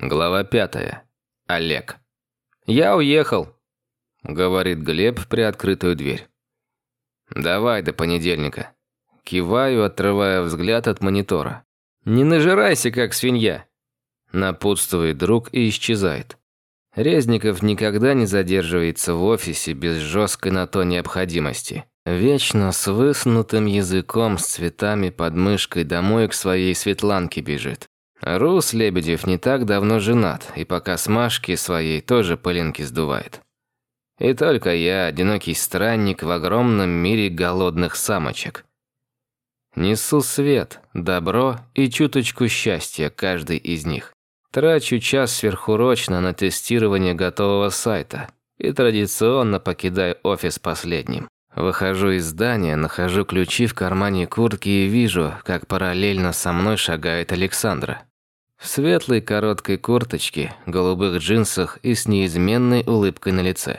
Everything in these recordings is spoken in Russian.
Глава пятая. Олег. «Я уехал», — говорит Глеб в приоткрытую дверь. «Давай до понедельника». Киваю, отрывая взгляд от монитора. «Не нажирайся, как свинья», — напутствует друг и исчезает. Резников никогда не задерживается в офисе без жесткой на то необходимости. Вечно с высунутым языком, с цветами под мышкой домой к своей Светланке бежит. Рус Лебедев не так давно женат, и пока с Машки своей тоже пылинки сдувает. И только я, одинокий странник в огромном мире голодных самочек. Несу свет, добро и чуточку счастья каждый из них. Трачу час сверхурочно на тестирование готового сайта и традиционно покидаю офис последним. Выхожу из здания, нахожу ключи в кармане куртки и вижу, как параллельно со мной шагает Александра. В светлой короткой курточке, голубых джинсах и с неизменной улыбкой на лице.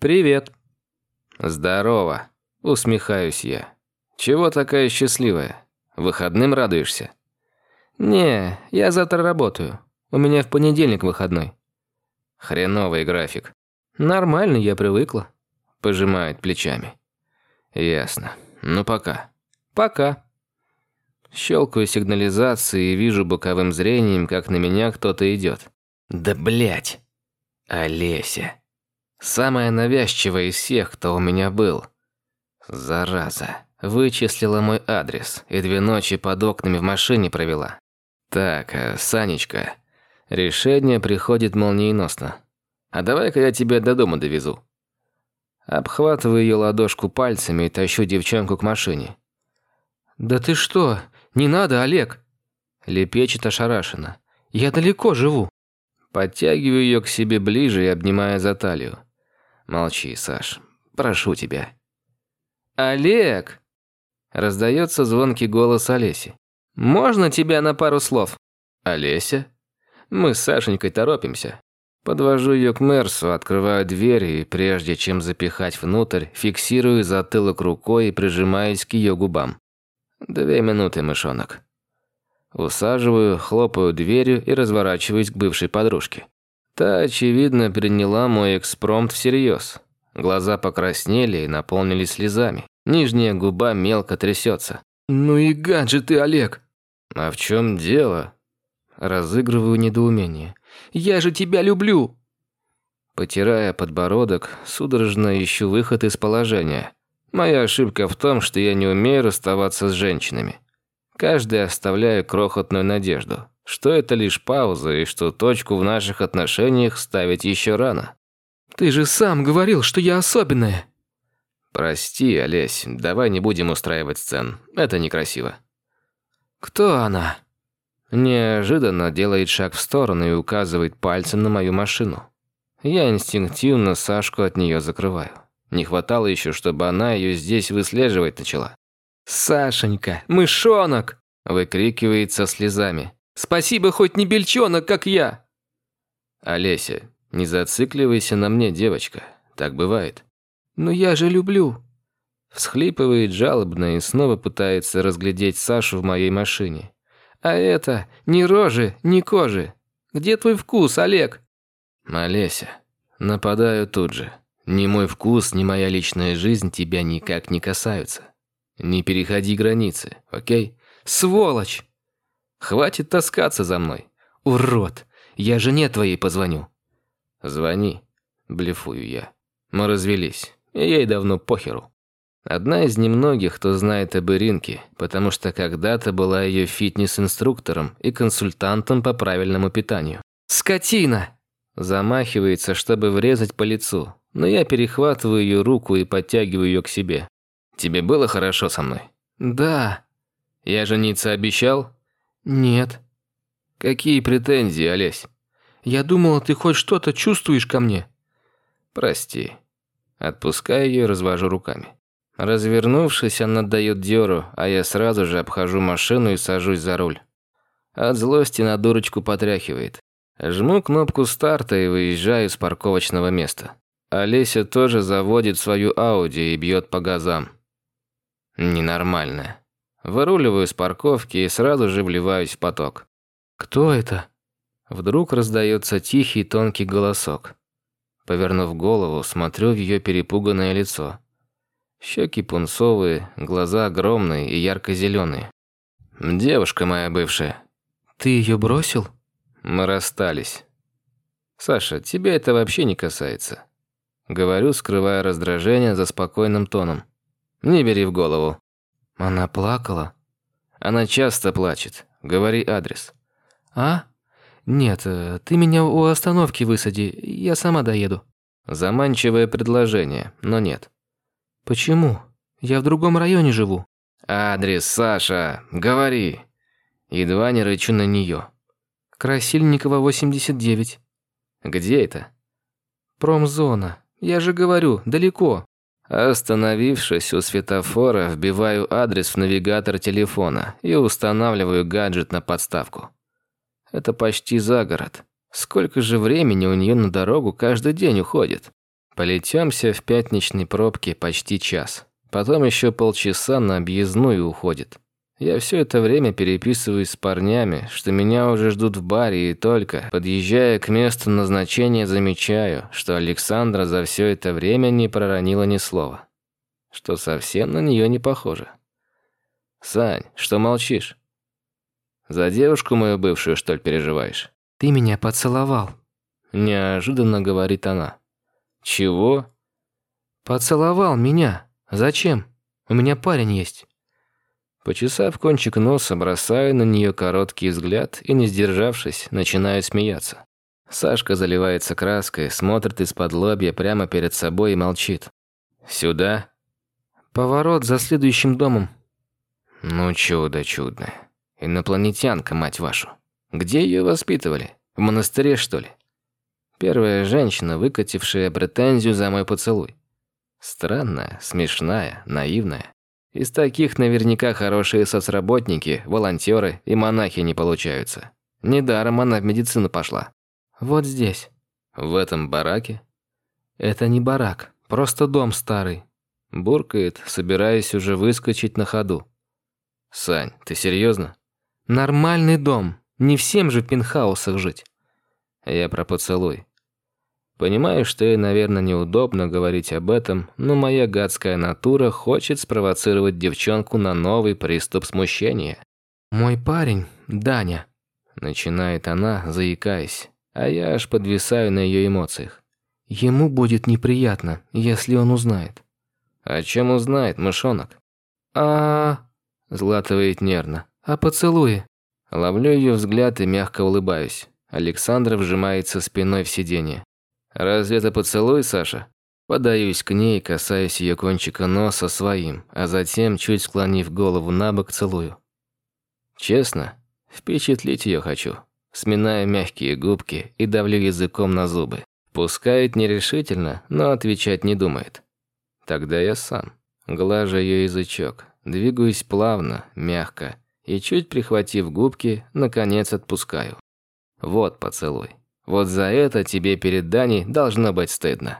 «Привет». «Здорово», – усмехаюсь я. «Чего такая счастливая? Выходным радуешься?» «Не, я завтра работаю. У меня в понедельник выходной». «Хреновый график». «Нормально, я привыкла», – пожимает плечами. «Ясно. Ну пока». «Пока». Щелкаю сигнализацией и вижу боковым зрением, как на меня кто-то идет. Да блять. Олеся. Самая навязчивая из всех, кто у меня был. Зараза. Вычислила мой адрес и две ночи под окнами в машине провела. Так, а, Санечка. Решение приходит молниеносно. А давай-ка я тебя до дома довезу. Обхватываю ее ладошку пальцами и тащу девчонку к машине. «Да ты что? «Не надо, Олег!» Лепечет ошарашенно. «Я далеко живу!» Подтягиваю ее к себе ближе и обнимая за талию. «Молчи, Саш. Прошу тебя». «Олег!» Раздается звонкий голос Олеси. «Можно тебя на пару слов?» «Олеся?» Мы с Сашенькой торопимся. Подвожу ее к Мерсу, открываю дверь и, прежде чем запихать внутрь, фиксирую затылок рукой и прижимаюсь к ее губам. «Две минуты, мышонок». Усаживаю, хлопаю дверью и разворачиваюсь к бывшей подружке. Та, очевидно, приняла мой экспромт всерьез. Глаза покраснели и наполнились слезами. Нижняя губа мелко трясется. «Ну и гаджет ты, Олег!» «А в чем дело?» Разыгрываю недоумение. «Я же тебя люблю!» Потирая подбородок, судорожно ищу выход из положения. Моя ошибка в том, что я не умею расставаться с женщинами. Каждый оставляю крохотную надежду, что это лишь пауза и что точку в наших отношениях ставить еще рано. Ты же сам говорил, что я особенная. Прости, Олесь, давай не будем устраивать сцен. Это некрасиво. Кто она? Неожиданно делает шаг в сторону и указывает пальцем на мою машину. Я инстинктивно Сашку от нее закрываю. Не хватало еще, чтобы она ее здесь выслеживать начала. «Сашенька, мышонок!» – выкрикивает со слезами. «Спасибо, хоть не бельчонок, как я!» «Олеся, не зацикливайся на мне, девочка. Так бывает». «Но я же люблю». Всхлипывает жалобно и снова пытается разглядеть Сашу в моей машине. «А это ни рожи, ни кожи. Где твой вкус, Олег?» «Олеся, нападаю тут же». Ни мой вкус, ни моя личная жизнь тебя никак не касаются. Не переходи границы, окей? Сволочь! Хватит таскаться за мной. Урод! Я жене твоей позвоню. Звони. Блефую я. Мы развелись, ей давно похеру. Одна из немногих, кто знает об Иринке, потому что когда-то была ее фитнес-инструктором и консультантом по правильному питанию. «Скотина!» Замахивается, чтобы врезать по лицу, но я перехватываю ее руку и подтягиваю ее к себе. «Тебе было хорошо со мной?» «Да». «Я жениться обещал?» «Нет». «Какие претензии, Олесь?» «Я думала, ты хоть что-то чувствуешь ко мне». «Прости». Отпускаю ее и развожу руками. Развернувшись, она дает дёру, а я сразу же обхожу машину и сажусь за руль. От злости на дурочку потряхивает. Жму кнопку старта и выезжаю с парковочного места. Олеся тоже заводит свою Ауди и бьет по газам. Ненормально. Выруливаю с парковки и сразу же вливаюсь в поток. «Кто это?» Вдруг раздается тихий тонкий голосок. Повернув голову, смотрю в ее перепуганное лицо. Щеки пунцовые, глаза огромные и ярко-зеленые. «Девушка моя бывшая». «Ты ее бросил?» «Мы расстались». «Саша, тебя это вообще не касается». Говорю, скрывая раздражение за спокойным тоном. «Не бери в голову». Она плакала? Она часто плачет. Говори адрес. А? Нет, э, ты меня у остановки высади, я сама доеду. Заманчивое предложение, но нет. Почему? Я в другом районе живу. Адрес, Саша, говори. Едва не рычу на нее. Красильникова, 89. Где это? Промзона. Я же говорю, далеко. Остановившись у светофора, вбиваю адрес в навигатор телефона и устанавливаю гаджет на подставку. Это почти за город. Сколько же времени у нее на дорогу каждый день уходит? Полетемся в пятничной пробке почти час. Потом еще полчаса на объездную уходит. Я все это время переписываюсь с парнями, что меня уже ждут в баре, и только, подъезжая к месту назначения, замечаю, что Александра за все это время не проронила ни слова. Что совсем на нее не похоже. «Сань, что молчишь? За девушку мою бывшую, что ли, переживаешь?» «Ты меня поцеловал», – неожиданно говорит она. «Чего?» «Поцеловал меня. Зачем? У меня парень есть». Почесав кончик носа, бросаю на нее короткий взгляд и, не сдержавшись, начинаю смеяться. Сашка заливается краской, смотрит из-под лобья прямо перед собой и молчит. «Сюда?» «Поворот за следующим домом». «Ну, чудо чудное. Инопланетянка, мать вашу. Где ее воспитывали? В монастыре, что ли?» Первая женщина, выкатившая претензию за мой поцелуй. Странная, смешная, наивная. Из таких наверняка хорошие соцработники, волонтеры и монахи не получаются. Недаром она в медицину пошла. Вот здесь. В этом бараке? Это не барак, просто дом старый. Буркает, собираясь уже выскочить на ходу. Сань, ты серьезно? Нормальный дом. Не всем же в пентхаусах жить. Я про поцелуй. Понимаю, что ей, наверное, неудобно говорить об этом, но моя гадская натура хочет спровоцировать девчонку на новый приступ смущения. «Мой парень, Даня», – начинает она, заикаясь, а я аж подвисаю на ее эмоциях. «Ему будет неприятно, если он узнает». «О чем узнает, мышонок?» «А...» – златывает нервно. «А поцелуи?» Ловлю ее взгляд и мягко улыбаюсь. Александра вжимается спиной в сиденье. «Разве это поцелуй, Саша?» Подаюсь к ней, касаясь ее кончика носа своим, а затем, чуть склонив голову на бок, целую. Честно, впечатлить ее хочу, сминая мягкие губки и давлю языком на зубы. Пускает нерешительно, но отвечать не думает. Тогда я сам. Глажу ее язычок, двигаюсь плавно, мягко и, чуть прихватив губки, наконец отпускаю. Вот поцелуй. Вот за это тебе перед Даней должно быть стыдно.